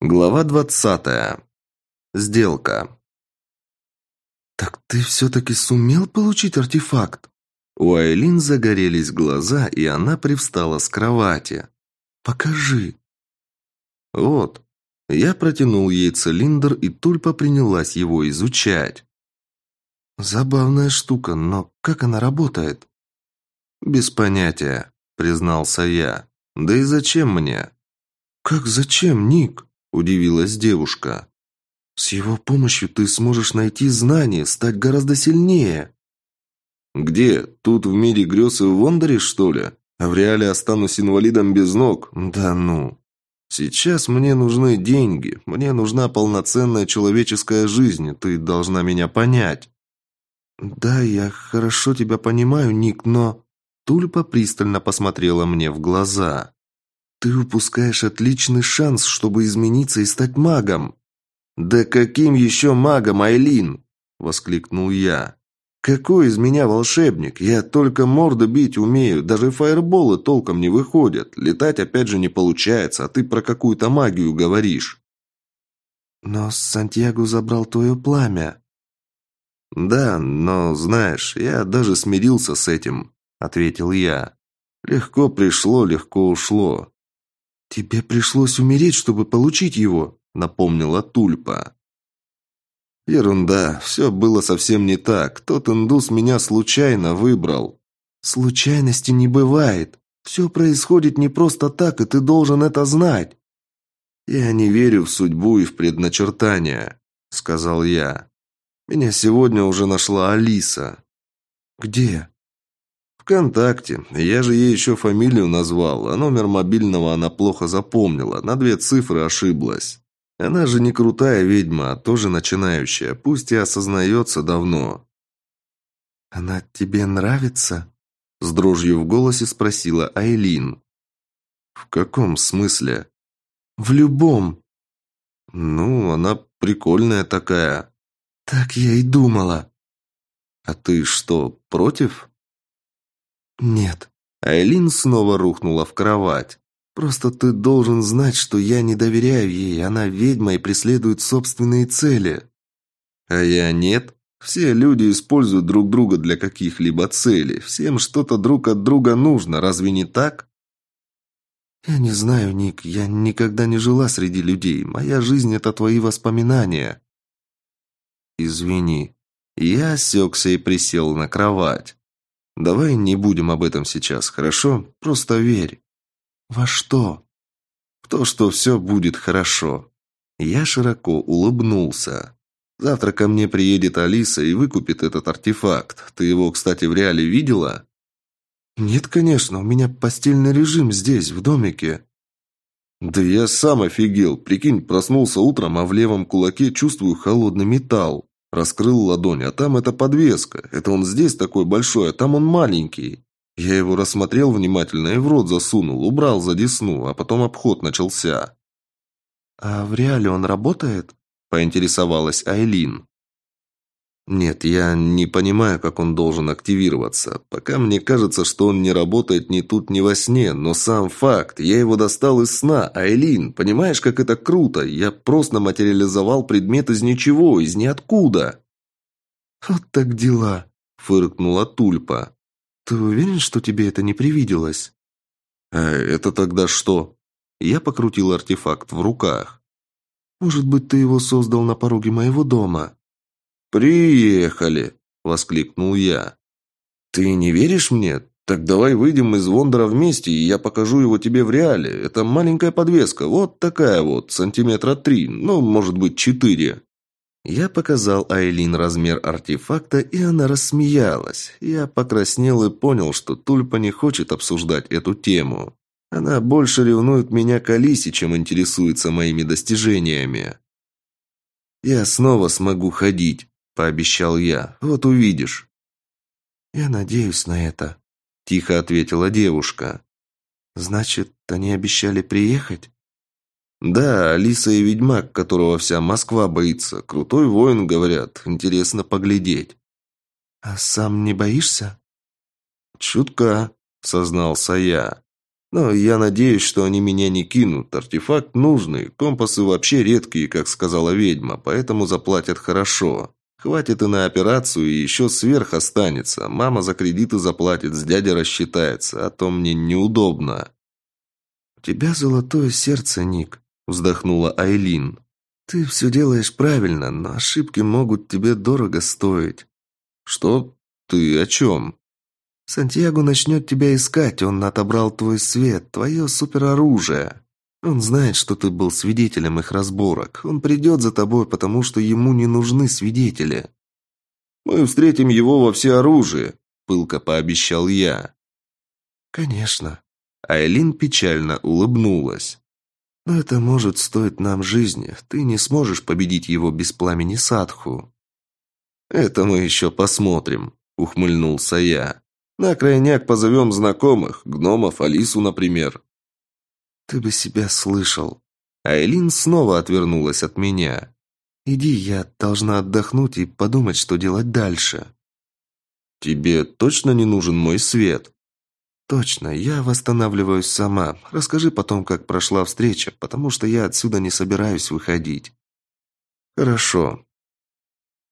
Глава двадцатая. Сделка. «Так ты все-таки сумел получить артефакт?» У Айлин загорелись глаза, и она привстала с кровати. «Покажи». «Вот». Я протянул ей цилиндр, и Тульпа принялась его изучать. «Забавная штука, но как она работает?» «Без понятия», — признался я. «Да и зачем мне?» «Как зачем, Ник?» – удивилась девушка. «С его помощью ты сможешь найти знания, стать гораздо сильнее». «Где? Тут в мире грез и в Вондере, что ли? А в реале останусь инвалидом без ног? Да ну!» «Сейчас мне нужны деньги, мне нужна полноценная человеческая жизнь, ты должна меня понять». «Да, я хорошо тебя понимаю, Ник, но...» Тульпа пристально посмотрела мне в глаза. Ты упускаешь отличный шанс, чтобы измениться и стать магом. Да каким еще магом, Айлин? воскликнул я. Какой из меня волшебник? Я только морды бить умею, даже фаерболы толком не выходят. Летать опять же не получается, а ты про какую-то магию говоришь. Но Сантьяго забрал твое пламя. Да, но знаешь, я даже смирился с этим, ответил я. Легко пришло, легко ушло. «Тебе пришлось умереть, чтобы получить его», — напомнила Тульпа. «Ерунда, все было совсем не так. Тот индус меня случайно выбрал». «Случайности не бывает. Все происходит не просто так, и ты должен это знать». «Я не верю в судьбу и в предначертания», — сказал я. «Меня сегодня уже нашла Алиса». «Где?» ВКонтакте. Я же ей еще фамилию назвал, а номер мобильного она плохо запомнила, на две цифры ошиблась. Она же не крутая ведьма, а тоже начинающая, пусть и осознается давно. «Она тебе нравится?» С дрожью в голосе спросила Айлин. «В каком смысле?» «В любом». «Ну, она прикольная такая». «Так я и думала». «А ты что, против?» «Нет». Айлин снова рухнула в кровать. «Просто ты должен знать, что я не доверяю ей. Она ведьма и преследует собственные цели». «А я нет. Все люди используют друг друга для каких-либо целей. Всем что-то друг от друга нужно. Разве не так?» «Я не знаю, Ник. Я никогда не жила среди людей. Моя жизнь – это твои воспоминания». «Извини». Я осекся и присел на кровать. Давай не будем об этом сейчас, хорошо? Просто верь. Во что? В то, что все будет хорошо. Я широко улыбнулся. Завтра ко мне приедет Алиса и выкупит этот артефакт. Ты его, кстати, в реале видела? Нет, конечно, у меня постельный режим здесь, в домике. Да я сам офигел. Прикинь, проснулся утром, а в левом кулаке чувствую холодный металл. Раскрыл ладонь, а там это подвеска. Это он здесь такой большой, а там он маленький. Я его рассмотрел внимательно и в рот засунул, убрал за десну, а потом обход начался. «А в реале он работает?» – поинтересовалась Айлин. Нет, я не понимаю, как он должен активироваться. Пока мне кажется, что он не работает ни тут, ни во сне, но сам факт. Я его достал из сна, Айлин. Понимаешь, как это круто? Я просто материализовал предмет из ничего, из ниоткуда. Вот так дела, фыркнула Тульпа. Ты уверен, что тебе это не привиделось? А это тогда что? Я покрутил артефакт в руках. Может быть, ты его создал на пороге моего дома? «Приехали!» – воскликнул я. «Ты не веришь мне? Так давай выйдем из Вондора вместе, и я покажу его тебе в реале. Это маленькая подвеска, вот такая вот, сантиметра три, ну, может быть, четыре». Я показал Айлин размер артефакта, и она рассмеялась. Я покраснел и понял, что Тульпа не хочет обсуждать эту тему. Она больше ревнует меня к Алисе, чем интересуется моими достижениями. «Я снова смогу ходить», пообещал я. Вот увидишь. Я надеюсь на это, тихо ответила девушка. Значит, они обещали приехать? Да, Алиса и ведьмак, которого вся Москва боится. Крутой воин, говорят. Интересно поглядеть. А сам не боишься? Чутка, сознался я. Но я надеюсь, что они меня не кинут. Артефакт нужный, компасы вообще редкие, как сказала ведьма, поэтому заплатят хорошо. Хватит и на операцию, и еще сверх останется. Мама за кредиты заплатит, с дядей рассчитается, а то мне неудобно». «У тебя золотое сердце, Ник», – вздохнула Айлин. «Ты все делаешь правильно, но ошибки могут тебе дорого стоить». «Что? Ты о чем?» «Сантьяго начнет тебя искать, он отобрал твой свет, твое супероружие. Он знает, что ты был свидетелем их разборок. Он придет за тобой, потому что ему не нужны свидетели». «Мы встретим его во всеоружии», – пылко пообещал я. «Конечно». Айлин печально улыбнулась. «Но это может стоить нам жизни. Ты не сможешь победить его без пламени Садху». «Это мы еще посмотрим», – ухмыльнулся я. «На крайняк позовем знакомых, гномов, Алису, например». «Ты бы себя слышал». Айлин снова отвернулась от меня. «Иди, я должна отдохнуть и подумать, что делать дальше». «Тебе точно не нужен мой свет?» «Точно, я восстанавливаюсь сама. Расскажи потом, как прошла встреча, потому что я отсюда не собираюсь выходить». «Хорошо».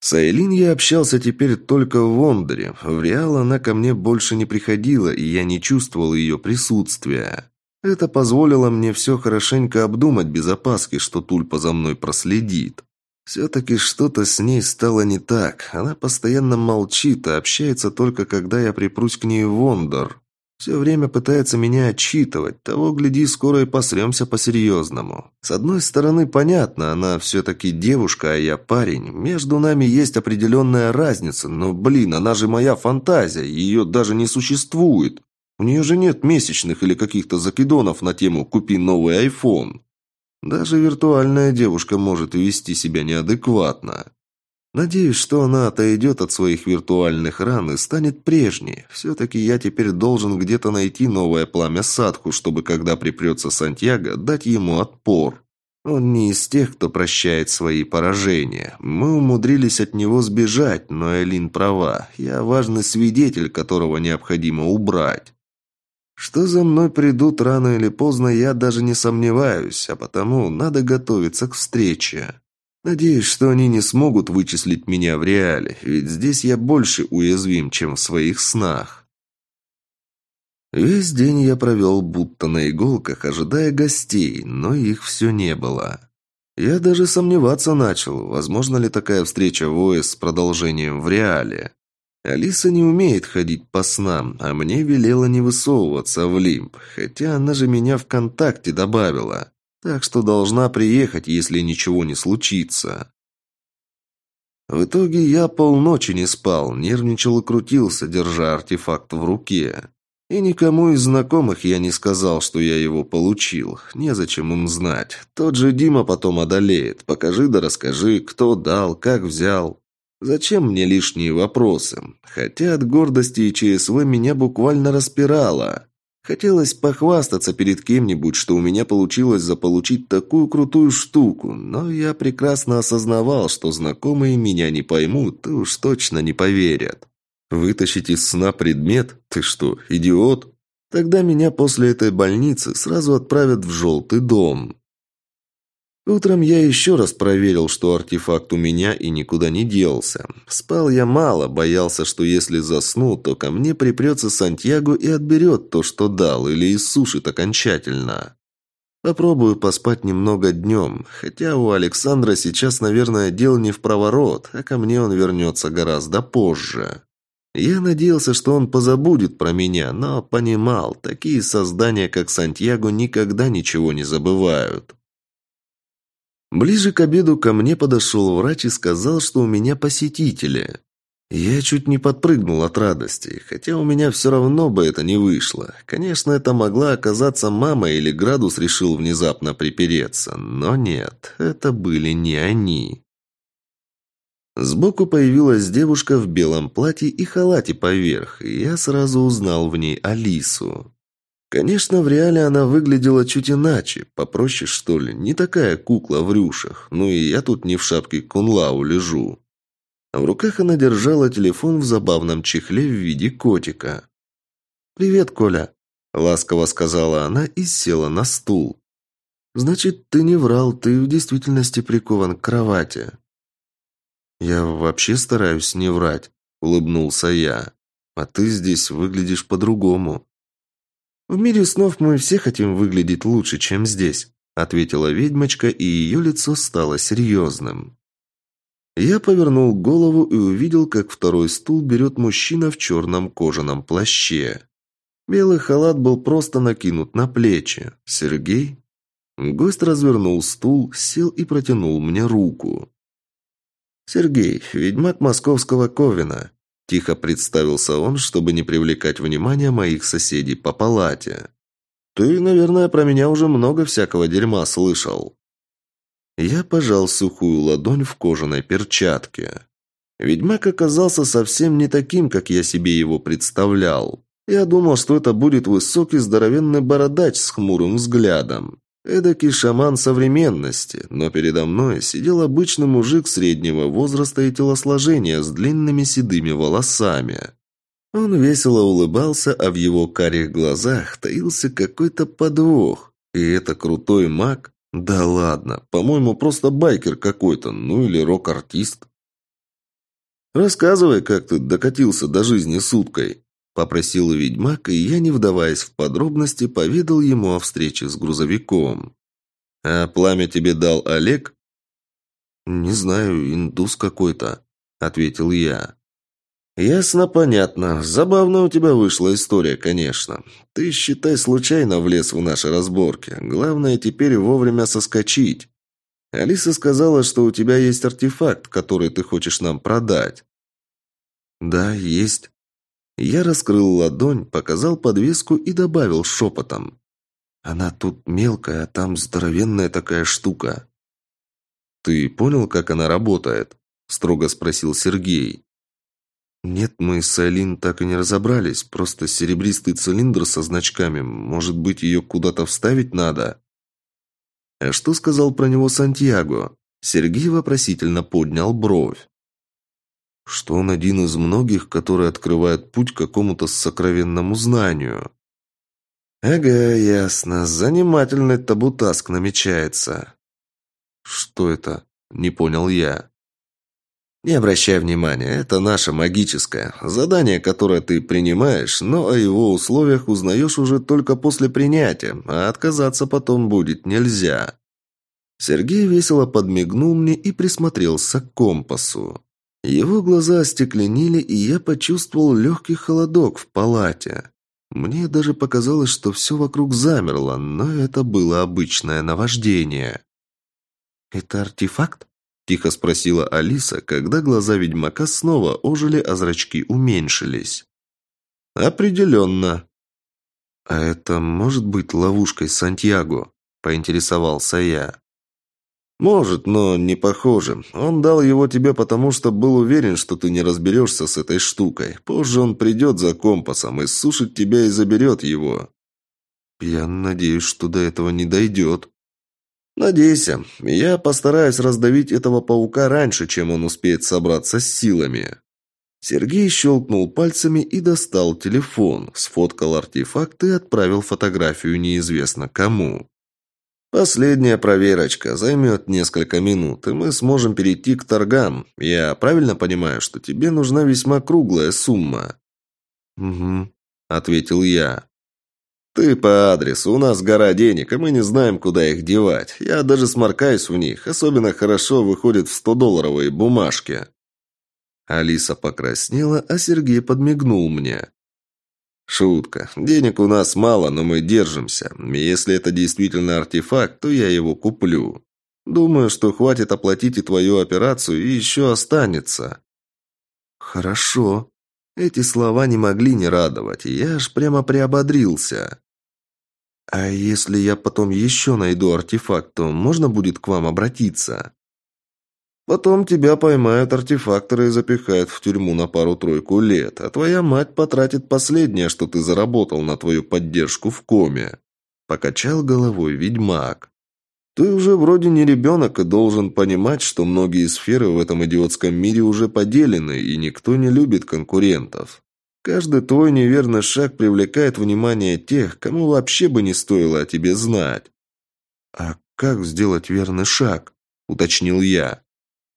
С Айлин я общался теперь только в Вондере. В Реал она ко мне больше не приходила, и я не чувствовал ее присутствия. Это позволило мне все хорошенько обдумать без опаски, что Тульпа за мной проследит. Все-таки что-то с ней стало не так. Она постоянно молчит, а общается только, когда я припрусь к ней в Вондор. Все время пытается меня отчитывать. Того, гляди, скоро и посремся по-серьезному. С одной стороны, понятно, она все-таки девушка, а я парень. Между нами есть определенная разница, но, блин, она же моя фантазия, ее даже не существует. У нее же нет месячных или каких-то закидонов на тему «купи новый айфон». Даже виртуальная девушка может вести себя неадекватно. Надеюсь, что она отойдет от своих виртуальных ран и станет прежней. Все-таки я теперь должен где-то найти новое пламя Садху, чтобы, когда припрется Сантьяго, дать ему отпор. Он не из тех, кто прощает свои поражения. Мы умудрились от него сбежать, но Элин права. Я важный свидетель, которого необходимо убрать. Что за мной придут рано или поздно, я даже не сомневаюсь, а потому надо готовиться к встрече. Надеюсь, что они не смогут вычислить меня в реале, ведь здесь я больше уязвим, чем в своих снах. Весь день я провел будто на иголках, ожидая гостей, но их все не было. Я даже сомневаться начал, возможно ли такая встреча в ОС с продолжением в реале. Алиса не умеет ходить по снам, а мне велела не высовываться в лимб, хотя она же меня в контакте добавила. Так что должна приехать, если ничего не случится. В итоге я полночи не спал, нервничал и крутился, держа артефакт в руке. И никому из знакомых я не сказал, что я его получил. Незачем им знать. Тот же Дима потом одолеет. Покажи да расскажи, кто дал, как взял. Зачем мне лишние вопросы? Хотя от гордости и ЧСВ меня буквально распирало. Хотелось похвастаться перед кем-нибудь, что у меня получилось заполучить такую крутую штуку, но я прекрасно осознавал, что знакомые меня не поймут и уж точно не поверят. Вытащить из сна предмет? Ты что, идиот? Тогда меня после этой больницы сразу отправят в желтый дом. Утром я еще раз проверил, что артефакт у меня и никуда не делся. Спал я мало, боялся, что если засну, то ко мне припрется Сантьяго и отберет то, что дал, или иссушит окончательно. Попробую поспать немного днем, хотя у Александра сейчас, наверное, дел не в проворот, а ко мне он вернется гораздо позже. Я надеялся, что он позабудет про меня, но понимал, такие создания, как Сантьяго, никогда ничего не забывают. Ближе к обеду ко мне подошел врач и сказал, что у меня посетители. Я чуть не подпрыгнул от радости, хотя у меня все равно бы это не вышло. Конечно, это могла оказаться мама или Градус решил внезапно припереться, но нет, это были не они. Сбоку появилась девушка в белом платье и халате поверх, и я сразу узнал в ней Алису. Конечно, в реале она выглядела чуть иначе, попроще, что ли, не такая кукла в рюшах, ну и я тут не в шапке кунлау лежу. В руках она держала телефон в забавном чехле в виде котика. «Привет, Коля». ласково сказала она и села на стул. Значит, ты не врал, ты в действительности прикован к кровати. Я вообще стараюсь не врать, улыбнулся я. А ты здесь выглядишь по-другому. В мире снов мы все хотим выглядеть лучше, чем здесь, ответила ведьмочка, и ее лицо стало серьезным. Я повернул голову и увидел, как второй стул берет мужчина в черном кожаном плаще. Белый халат был просто накинут на плечи. Сергей? Гость развернул стул, сел и протянул мне руку. «Сергей, ведьмак московского Ковина», – тихо представился он, чтобы не привлекать внимания моих соседей по палате. «Ты, наверное, про меня уже много всякого дерьма слышал». Я пожал сухую ладонь в кожаной перчатке. Ведьмак оказался совсем не таким, как я себе его представлял. Я думал, что это будет высокий здоровенный бородач с хмурым взглядом. Эдакий шаман современности, но передо мной сидел обычный мужик среднего возраста и телосложения с длинными седыми волосами. Он весело улыбался, а в его карих глазах таился какой-то подвох. И это крутой маг? Да ладно, по-моему, просто байкер какой-то, ну или рок-артист. Рассказывай, как ты докатился до жизни суткой. Попросил ведьмак, и я, не вдаваясь в подробности, поведал ему о встрече с грузовиком. «А пламя тебе дал Олег?» «Не знаю, индус какой-то», — ответил я. «Ясно, понятно. Забавно у тебя вышла история, конечно. Ты, считай, случайно влез в наши разборки. Главное теперь вовремя соскочить. Алиса сказала, что у тебя есть артефакт, который ты хочешь нам продать». «Да, есть», я раскрыл ладонь, показал подвеску и добавил шепотом. «Она тут мелкая, а там здоровенная такая штука». «Ты понял, как она работает?» – строго спросил Сергей. «Нет, мы с Алин так и не разобрались. Просто серебристый цилиндр со значками. Может быть, ее куда-то вставить надо?» «А что сказал про него Сантьяго?» Сергей вопросительно поднял бровь что он один из многих, которые открывают путь к какому-то сокровенному знанию. Ага, ясно. Занимательный табутаск намечается. Что это? Не понял я. Не обращай внимания, это наше магическое. Задание, которое ты принимаешь, но о его условиях узнаешь уже только после принятия, а отказаться потом будет нельзя. Сергей весело подмигнул мне и присмотрелся к компасу. Его глаза остекленели, и я почувствовал легкий холодок в палате. Мне даже показалось, что все вокруг замерло, но это было обычное наваждение. «Это артефакт?» – тихо спросила Алиса, когда глаза ведьмака снова ожили, а зрачки уменьшились. «Определенно». «А это может быть ловушкой Сантьяго?» – поинтересовался я. «Может, но не похоже. Он дал его тебе потому, что был уверен, что ты не разберешься с этой штукой. Позже он придет за компасом и сушит тебя и заберет его». «Я надеюсь, что до этого не дойдет». «Надейся. Я постараюсь раздавить этого паука раньше, чем он успеет собраться с силами». Сергей щелкнул пальцами и достал телефон, сфоткал артефакт и отправил фотографию неизвестно кому. Последняя проверочка займет несколько минут, и мы сможем перейти к торгам. Я правильно понимаю, что тебе нужна весьма круглая сумма?» «Угу», — ответил я. «Ты по адресу. У нас гора денег, и мы не знаем, куда их девать. Я даже сморкаюсь в них. Особенно хорошо выходит в 100-долларовые бумажки». Алиса покраснела, а Сергей подмигнул мне. «Шутка. Денег у нас мало, но мы держимся. Если это действительно артефакт, то я его куплю. Думаю, что хватит оплатить и твою операцию, и еще останется». «Хорошо». Эти слова не могли не радовать, и я аж прямо приободрился. «А если я потом еще найду артефакт, то можно будет к вам обратиться?» Потом тебя поймают артефакторы и запихают в тюрьму на пару-тройку лет, а твоя мать потратит последнее, что ты заработал на твою поддержку в коме». Покачал головой ведьмак. «Ты уже вроде не ребенок и должен понимать, что многие сферы в этом идиотском мире уже поделены, и никто не любит конкурентов. Каждый твой неверный шаг привлекает внимание тех, кому вообще бы не стоило о тебе знать». «А как сделать верный шаг?» – уточнил я.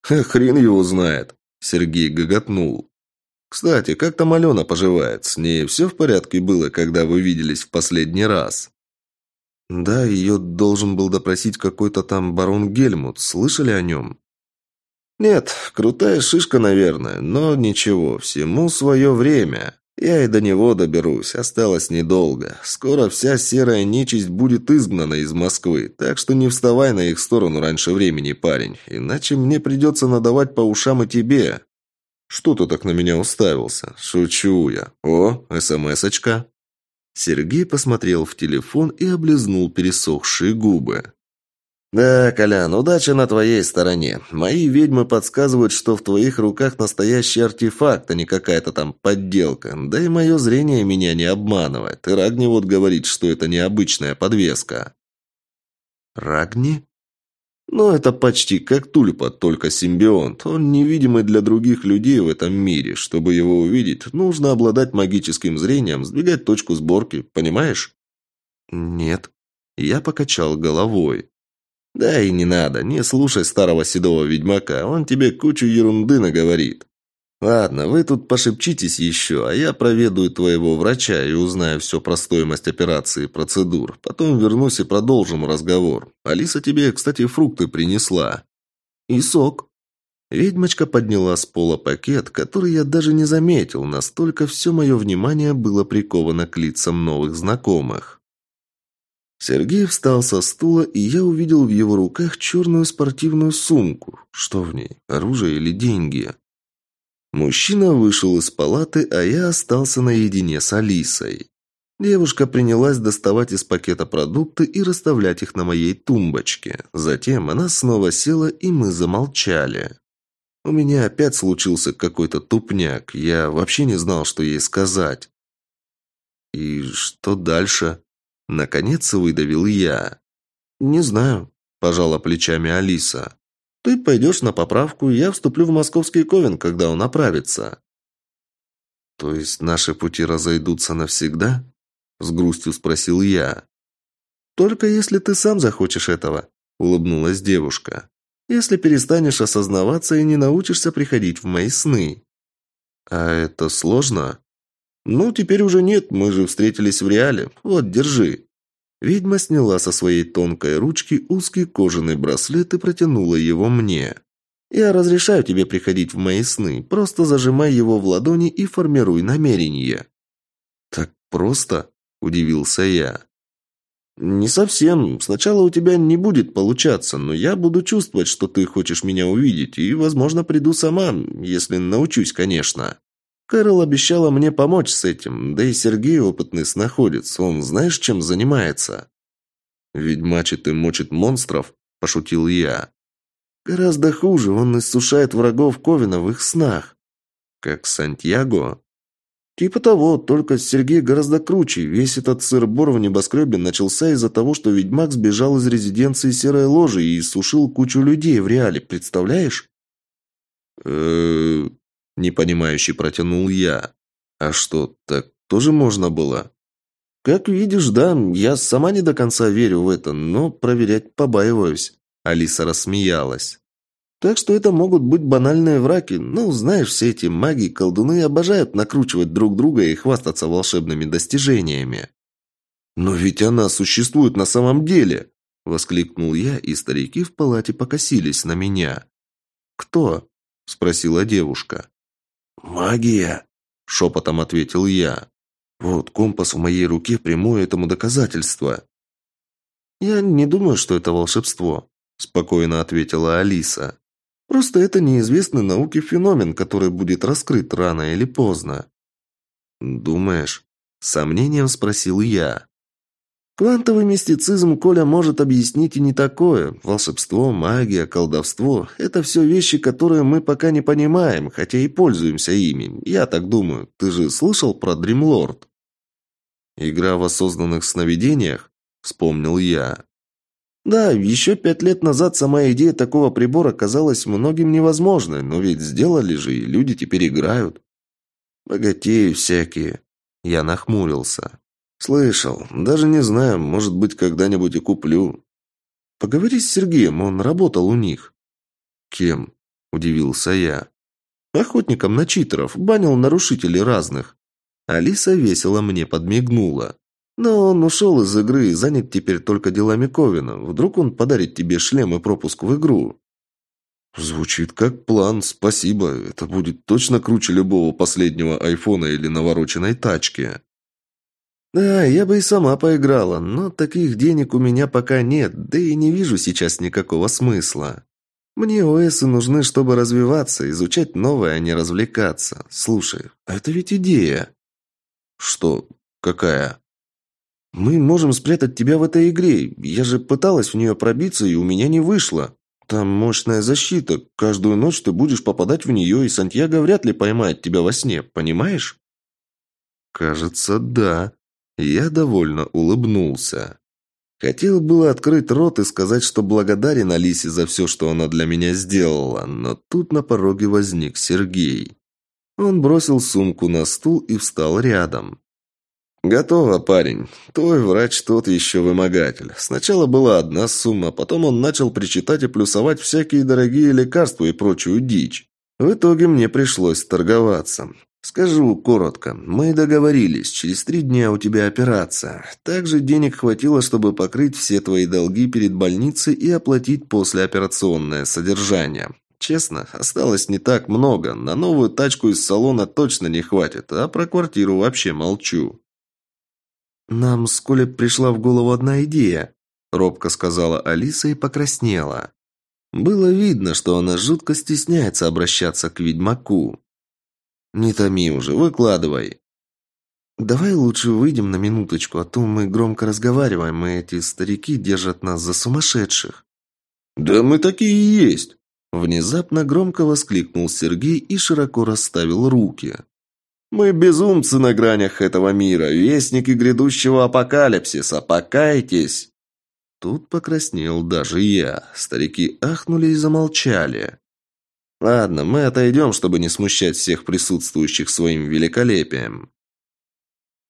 «Ха, хрен его знает», – Сергей гоготнул. «Кстати, как там Алена поживает? С ней все в порядке было, когда вы виделись в последний раз?» «Да, ее должен был допросить какой-то там барон Гельмут. Слышали о нем?» «Нет, крутая шишка, наверное, но ничего, всему свое время. Я и до него доберусь, осталось недолго. Скоро вся серая нечисть будет изгнана из Москвы, так что не вставай на их сторону раньше времени, парень, иначе мне придется надавать по ушам и тебе». «Что ты так на меня уставился? Шучу я. О, смс-очка». Сергей посмотрел в телефон и облизнул пересохшие губы. «Да, Колян, удача на твоей стороне. Мои ведьмы подсказывают, что в твоих руках настоящий артефакт, а не какая-то там подделка. Да и мое зрение меня не обманывает. И Рагни вот говорит, что это необычная подвеска». «Рагни?» «Ну, это почти как тульпа, только симбионт. Он невидимый для других людей в этом мире. Чтобы его увидеть, нужно обладать магическим зрением, сдвигать точку сборки, понимаешь?» «Нет». Я покачал головой. «Да и не надо, не слушай старого седого ведьмака, он тебе кучу ерунды наговорит. Ладно, вы тут пошепчитесь еще, а я проведаю твоего врача и узнаю все про стоимость операции и процедур. Потом вернусь и продолжим разговор. Алиса тебе, кстати, фрукты принесла». «И сок». Ведьмочка подняла с пола пакет, который я даже не заметил, настолько все мое внимание было приковано к лицам новых знакомых. Сергей встал со стула, и я увидел в его руках черную спортивную сумку. Что в ней? Оружие или деньги? Мужчина вышел из палаты, а я остался наедине с Алисой. Девушка принялась доставать из пакета продукты и расставлять их на моей тумбочке. Затем она снова села, и мы замолчали. У меня опять случился какой-то тупняк. Я вообще не знал, что ей сказать. «И что дальше?» Наконец выдавил я. «Не знаю», – пожала плечами Алиса. «Ты пойдешь на поправку, я вступлю в московский ковен, когда он оправится». «То есть наши пути разойдутся навсегда?» – с грустью спросил я. «Только если ты сам захочешь этого», – улыбнулась девушка. «Если перестанешь осознаваться и не научишься приходить в мои сны». «А это сложно?» «Ну, теперь уже нет, мы же встретились в реале. Вот, держи». Ведьма сняла со своей тонкой ручки узкий кожаный браслет и протянула его мне. «Я разрешаю тебе приходить в мои сны. Просто зажимай его в ладони и формируй намерение». «Так просто?» – удивился я. «Не совсем. Сначала у тебя не будет получаться, но я буду чувствовать, что ты хочешь меня увидеть, и, возможно, приду сама, если научусь, конечно». Кэрол обещала мне помочь с этим, да и Сергей опытный снаходец, он знаешь, чем занимается?» «Ведьмачит и мочит монстров?» – пошутил я. «Гораздо хуже, он иссушает врагов Ковина в их снах». «Как Сантьяго?» «Типа того, только Сергей гораздо круче. Весь этот сыр-бор в небоскребе начался из-за того, что ведьмак сбежал из резиденции Серой Ложи и иссушил кучу людей в реале, представляешь?» «Э-э...» Непонимающе протянул я. А что, так тоже можно было? Как видишь, да, я сама не до конца верю в это, но проверять побаиваюсь. Алиса рассмеялась. Так что это могут быть банальные враки. Ну, знаешь, все эти маги и колдуны обожают накручивать друг друга и хвастаться волшебными достижениями. «Но ведь она существует на самом деле!» – воскликнул я, и старики в палате покосились на меня. «Кто?» – спросила девушка. «Магия!» – шепотом ответил я. «Вот компас в моей руке прямое этому доказательство». «Я не думаю, что это волшебство», – спокойно ответила Алиса. «Просто это неизвестный науке феномен, который будет раскрыт рано или поздно». «Думаешь?» – сомнением спросил я. Квантовый мистицизм Коля может объяснить и не такое. Волшебство, магия, колдовство – это все вещи, которые мы пока не понимаем, хотя и пользуемся ими. Я так думаю. Ты же слышал про Дримлорд? Игра в осознанных сновидениях? Вспомнил я. Да, еще пять лет назад сама идея такого прибора казалась многим невозможной, но ведь сделали же, и люди теперь играют. Богатеи всякие. Я нахмурился. Слышал. Даже не знаю, может быть, когда-нибудь и куплю. Поговори с Сергеем, он работал у них. Кем? Удивился я. Охотником на читеров, банил нарушителей разных. Алиса весело мне подмигнула. Но он ушел из игры и занят теперь только делами Ковина. Вдруг он подарит тебе шлем и пропуск в игру. Звучит как план, спасибо. Это будет точно круче любого последнего айфона или навороченной тачки. Да, я бы и сама поиграла, но таких денег у меня пока нет, да и не вижу сейчас никакого смысла. Мне ОСы нужны, чтобы развиваться, изучать новое, а не развлекаться. Слушай, а это ведь идея. Что? Какая? Мы можем спрятать тебя в этой игре. Я же пыталась в нее пробиться, и у меня не вышло. Там мощная защита. Каждую ночь ты будешь попадать в нее, и Сантьяго вряд ли поймает тебя во сне, понимаешь? Кажется, да. Я довольно улыбнулся. Хотел было открыть рот и сказать, что благодарен Алисе за все, что она для меня сделала, но тут на пороге возник Сергей. Он бросил сумку на стул и встал рядом. «Готово, парень. Твой врач тот еще вымогатель. Сначала была одна сумма, потом он начал причитать и плюсовать всякие дорогие лекарства и прочую дичь. В итоге мне пришлось торговаться. Скажу коротко, мы договорились, через три дня у тебя операция. Также денег хватило, чтобы покрыть все твои долги перед больницей и оплатить послеоперационное содержание. Честно, осталось не так много. На новую тачку из салона точно не хватит, а про квартиру вообще молчу. «Нам с Колей пришла в голову одна идея», – робко сказала Алиса и покраснела. Было видно, что она жутко стесняется обращаться к ведьмаку. «Не томи уже, выкладывай». «Давай лучше выйдем на минуточку, а то мы громко разговариваем, и эти старики держат нас за сумасшедших». «Да мы такие и есть!» Внезапно громко воскликнул Сергей и широко расставил руки. Мы безумцы на гранях этого мира, вестники грядущего апокалипсиса. Покайтесь!» Тут покраснел даже я. Старики ахнули и замолчали. «Ладно, мы отойдем, чтобы не смущать всех присутствующих своим великолепием».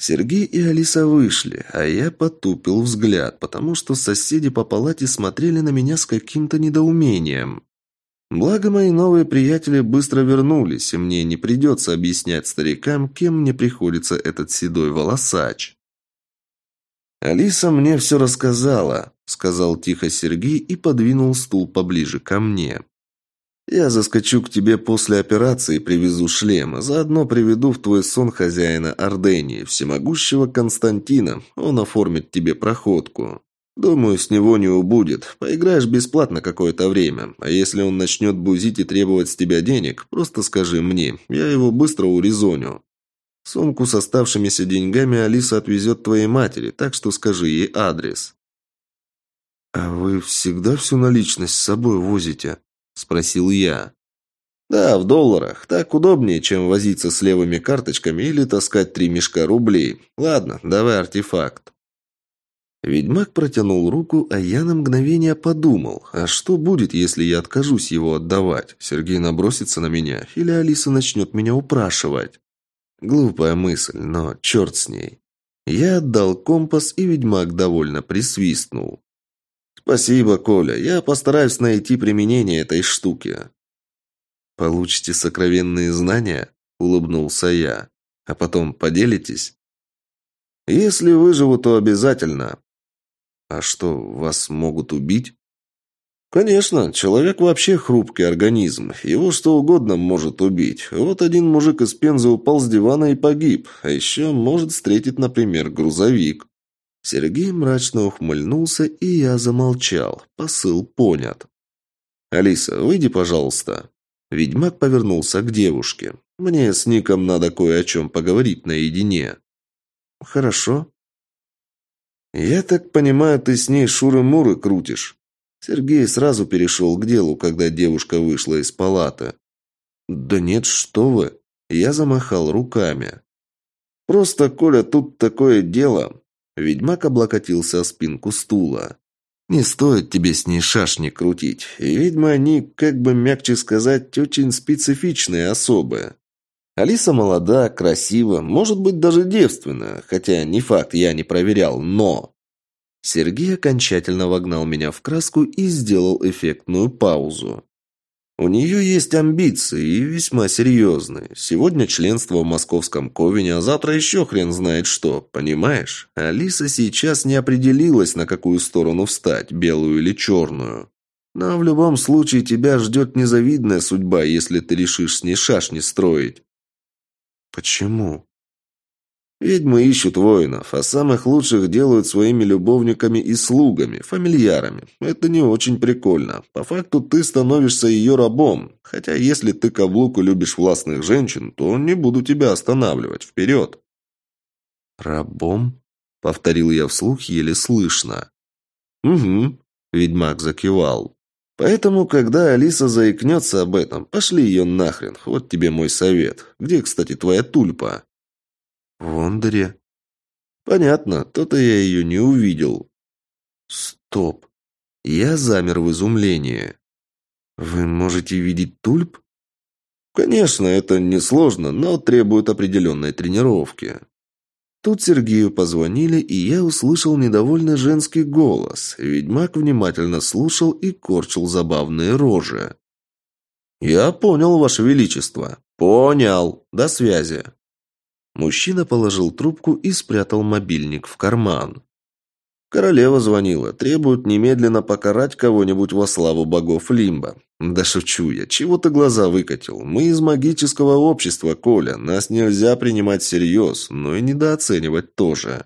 Сергей и Алиса вышли, а я потупил взгляд, потому что соседи по палате смотрели на меня с каким-то недоумением. Благо, мои новые приятели быстро вернулись, и мне не придется объяснять старикам, кем мне приходится этот седой волосач. «Алиса мне все рассказала», — сказал тихо Сергей и подвинул стул поближе ко мне. «Я заскочу к тебе после операции и привезу шлем, а заодно приведу в твой сон хозяина Ордении, всемогущего Константина. Он оформит тебе проходку». Думаю, с него не убудет. Поиграешь бесплатно какое-то время. А если он начнет бузить и требовать с тебя денег, просто скажи мне. Я его быстро урезоню. Сумку с оставшимися деньгами Алиса отвезет твоей матери, так что скажи ей адрес. «А вы всегда всю наличность с собой возите?» – спросил я. «Да, в долларах. Так удобнее, чем возиться с левыми карточками или таскать три мешка рублей. Ладно, давай артефакт». Ведьмак протянул руку, а я на мгновение подумал, а что будет, если я откажусь его отдавать? Сергей набросится на меня или Алиса начнет меня упрашивать? Глупая мысль, но черт с ней. Я отдал компас, и ведьмак довольно присвистнул. «Спасибо, Коля. Я постараюсь найти применение этой штуки». «Получите сокровенные знания?» – улыбнулся я. «А потом поделитесь?» «Если выживу, то обязательно. А что, вас могут убить? Конечно, человек вообще хрупкий организм. Его что угодно может убить. Вот один мужик из Пензы упал с дивана и погиб. А еще может встретить, например, грузовик. Сергей мрачно ухмыльнулся, и я замолчал. Посыл понят. «Алиса, выйди, пожалуйста». Ведьмак повернулся к девушке. «Мне с Ником надо кое о чем поговорить наедине». «Хорошо», «Я так понимаю, ты с ней шуры-муры крутишь?» Сергей сразу перешел к делу, когда девушка вышла из палаты. «Да нет, что вы!» Я замахал руками. «Просто, Коля, тут такое дело!» Ведьмак облокотился о спинку стула. «Не стоит тебе с ней шашни крутить. Ведьмы они, как бы мягче сказать, очень специфичные особые. Алиса молода, красива, может быть даже девственна, хотя не факт, я не проверял, но... Сергей окончательно вогнал меня в краску и сделал эффектную паузу. У нее есть амбиции, и весьма серьезные. Сегодня членство в московском Ковине, а завтра еще хрен знает что, понимаешь? Алиса сейчас не определилась, на какую сторону встать, белую или черную. Но в любом случае тебя ждет незавидная судьба, если ты решишь с ней шашни строить. Почему? Ведьмы ищут воинов, а самых лучших делают своими любовниками и слугами, фамильярами. Это не очень прикольно. По факту ты становишься ее рабом. Хотя если ты каблуку любишь властных женщин, то не буду тебя останавливать. Вперед!» «Рабом?» — повторил я вслух еле слышно. «Угу», — ведьмак закивал. Поэтому, когда Алиса заикнется об этом, пошли ее нахрен. Вот тебе мой совет. Где, кстати, твоя тульпа?» «В Лондоре?» «Понятно, то-то я ее не увидел». «Стоп!» Я замер в изумлении. «Вы можете видеть тульп?» «Конечно, это несложно, но требует определенной тренировки». Тут Сергею позвонили, и я услышал недовольный женский голос. Ведьмак внимательно слушал и корчил забавные рожи. «Я понял, Ваше Величество. Понял. До связи». Мужчина положил трубку и спрятал мобильник в карман. Королева звонила. Требует немедленно покарать кого-нибудь во славу богов Лимба. Да шучу я. Чего ты глаза выкатил? Мы из магического общества, Коля. Нас нельзя принимать всерьез, но и недооценивать тоже.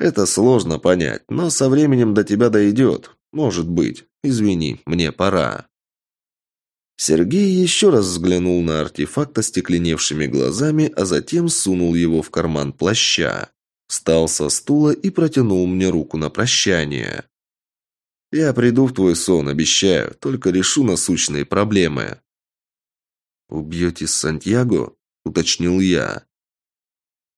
Это сложно понять, но со временем до тебя дойдет. Может быть. Извини, мне пора. Сергей еще раз взглянул на артефакт остекленевшими глазами, а затем сунул его в карман плаща. Встал со стула и протянул мне руку на прощание. «Я приду в твой сон, обещаю, только решу насущные проблемы». «Убьете Сантьяго?» – уточнил я.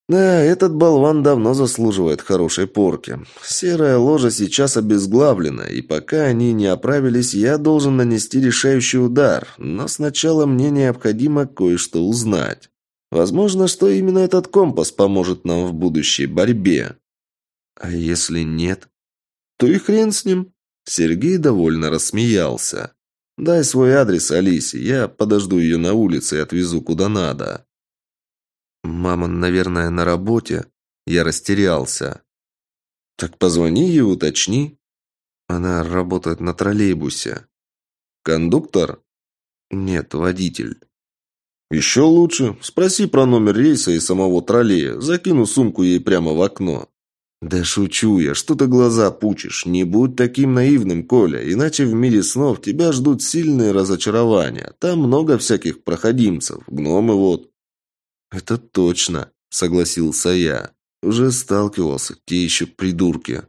Да, этот болван давно заслуживает хорошей порки. Серая ложа сейчас обезглавлена, и пока они не оправились, я должен нанести решающий удар, но сначала мне необходимо кое-что узнать. Возможно, что именно этот компас поможет нам в будущей борьбе. А если нет? То и хрен с ним. Сергей довольно рассмеялся. Дай свой адрес Алисе, я подожду ее на улице и отвезу куда надо. Мама, наверное, на работе. Я растерялся. Так позвони ей, уточни. Она работает на троллейбусе. Кондуктор? Нет, водитель. Еще лучше. Спроси про номер рейса и самого троллея. Закину сумку ей прямо в окно. Да шучу я, что ты глаза пучишь? Не будь таким наивным, Коля, иначе в мире снов тебя ждут сильные разочарования. Там много всяких проходимцев, гномы вот. «Это точно», — согласился я. «Уже сталкивался, те еще придурки».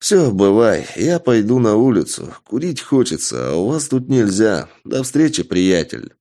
«Все, бывай, я пойду на улицу. Курить хочется, а у вас тут нельзя. До встречи, приятель».